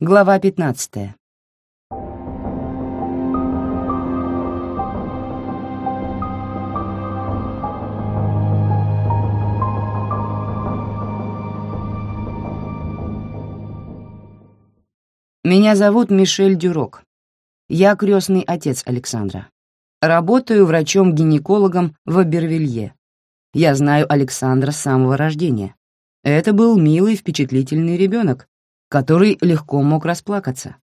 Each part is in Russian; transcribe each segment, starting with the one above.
Глава 15. Меня зовут Мишель Дюрок. Я крестный отец Александра. Работаю врачом-гинекологом в Абервилье. Я знаю Александра с самого рождения. Это был милый, впечатлительный ребенок, который легко мог расплакаться.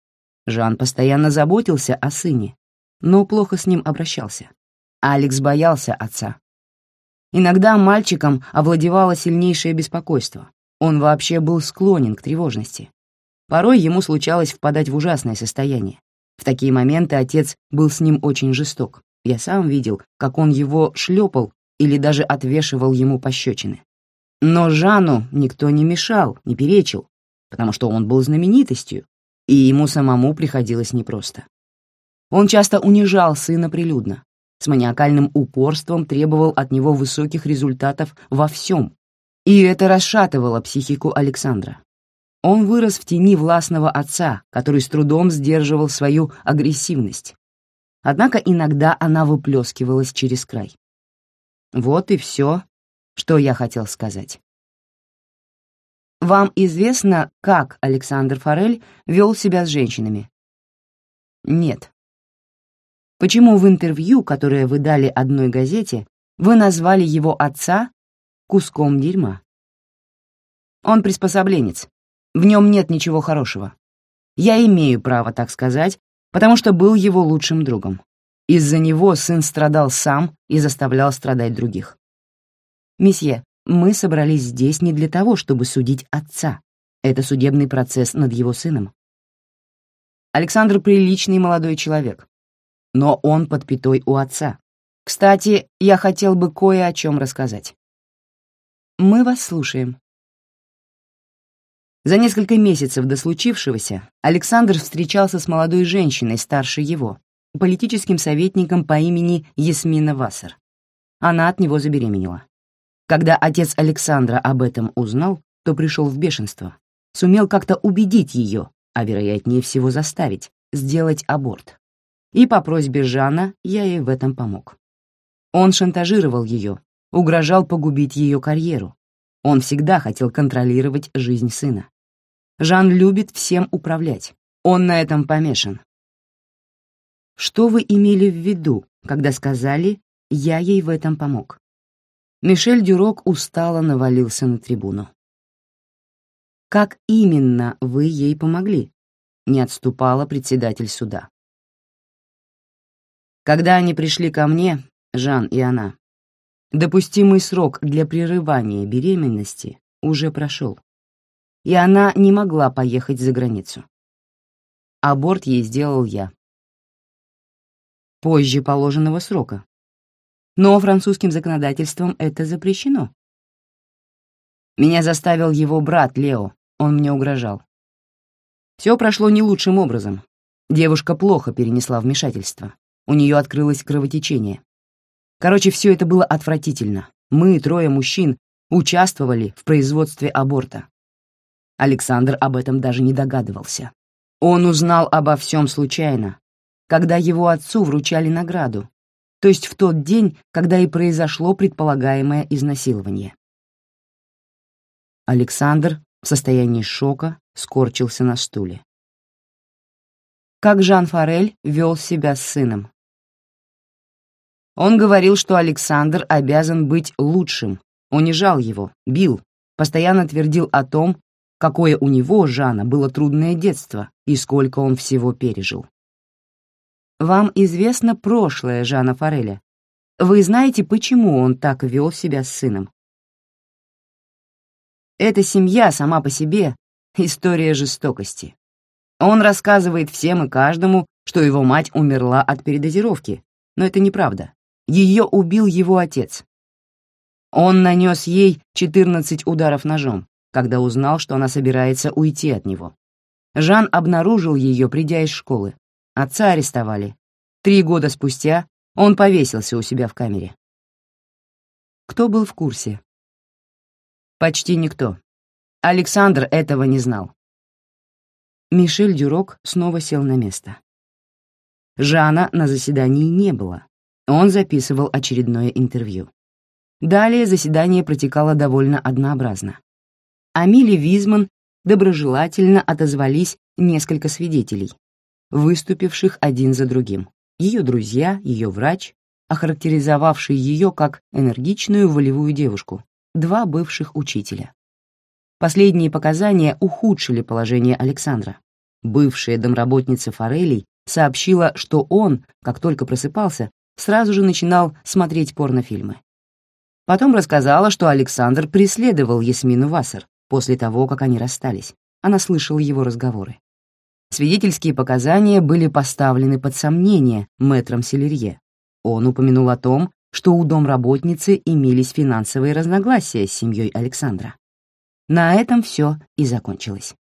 Жан постоянно заботился о сыне, но плохо с ним обращался. Алекс боялся отца. Иногда мальчиком овладевало сильнейшее беспокойство. Он вообще был склонен к тревожности. Порой ему случалось впадать в ужасное состояние. В такие моменты отец был с ним очень жесток. Я сам видел, как он его шлепал или даже отвешивал ему пощечины. Но Жану никто не мешал, не перечил, потому что он был знаменитостью, и ему самому приходилось непросто. Он часто унижал сына прилюдно, с маниакальным упорством требовал от него высоких результатов во всем, и это расшатывало психику Александра. Он вырос в тени властного отца, который с трудом сдерживал свою агрессивность. Однако иногда она выплескивалась через край. Вот и все, что я хотел сказать. Вам известно, как Александр Форель вел себя с женщинами? Нет. Почему в интервью, которое вы дали одной газете, вы назвали его отца куском дерьма? Он приспособленец, в нем нет ничего хорошего. Я имею право так сказать, потому что был его лучшим другом. Из-за него сын страдал сам и заставлял страдать других. Месье, мы собрались здесь не для того, чтобы судить отца. Это судебный процесс над его сыном. Александр приличный молодой человек, но он под пятой у отца. Кстати, я хотел бы кое о чем рассказать. Мы вас слушаем. За несколько месяцев до случившегося Александр встречался с молодой женщиной старше его, политическим советником по имени Ясмина Вассер. Она от него забеременела. Когда отец Александра об этом узнал, то пришел в бешенство, сумел как-то убедить ее, а вероятнее всего заставить, сделать аборт. И по просьбе Жана я ей в этом помог. Он шантажировал ее, угрожал погубить ее карьеру. Он всегда хотел контролировать жизнь сына. Жан любит всем управлять. Он на этом помешан. Что вы имели в виду, когда сказали «я ей в этом помог»? Мишель Дюрок устало навалился на трибуну. «Как именно вы ей помогли?» — не отступала председатель суда. Когда они пришли ко мне, Жан и она, допустимый срок для прерывания беременности уже прошел и она не могла поехать за границу. Аборт ей сделал я. Позже положенного срока. Но французским законодательством это запрещено. Меня заставил его брат Лео, он мне угрожал. Все прошло не лучшим образом. Девушка плохо перенесла вмешательство. У нее открылось кровотечение. Короче, все это было отвратительно. Мы, трое мужчин, участвовали в производстве аборта. Александр об этом даже не догадывался. Он узнал обо всем случайно, когда его отцу вручали награду, то есть в тот день, когда и произошло предполагаемое изнасилование. Александр в состоянии шока скорчился на стуле. Как Жан Форель вел себя с сыном? Он говорил, что Александр обязан быть лучшим, унижал его, бил, постоянно твердил о том, какое у него, Жана, было трудное детство и сколько он всего пережил. Вам известно прошлое Жана Фореля. Вы знаете, почему он так вел себя с сыном? Эта семья сама по себе — история жестокости. Он рассказывает всем и каждому, что его мать умерла от передозировки, но это неправда. Ее убил его отец. Он нанес ей 14 ударов ножом, когда узнал, что она собирается уйти от него. Жан обнаружил ее, придя из школы. Отца арестовали. Три года спустя он повесился у себя в камере. Кто был в курсе? Почти никто. Александр этого не знал. Мишель Дюрок снова сел на место. Жана на заседании не было. Он записывал очередное интервью. Далее заседание протекало довольно однообразно. Амили Визман доброжелательно отозвались несколько свидетелей, выступивших один за другим. Ее друзья, ее врач, охарактеризовавший ее как энергичную волевую девушку, два бывших учителя. Последние показания ухудшили положение Александра. Бывшая домработница Форелей сообщила, что он, как только просыпался, сразу же начинал смотреть порнофильмы. Потом рассказала, что Александр преследовал Ясмину Вассер после того, как они расстались. Она слышала его разговоры. Свидетельские показания были поставлены под сомнение мэтром Селерье. Он упомянул о том, что у домработницы имелись финансовые разногласия с семьей Александра. На этом все и закончилось.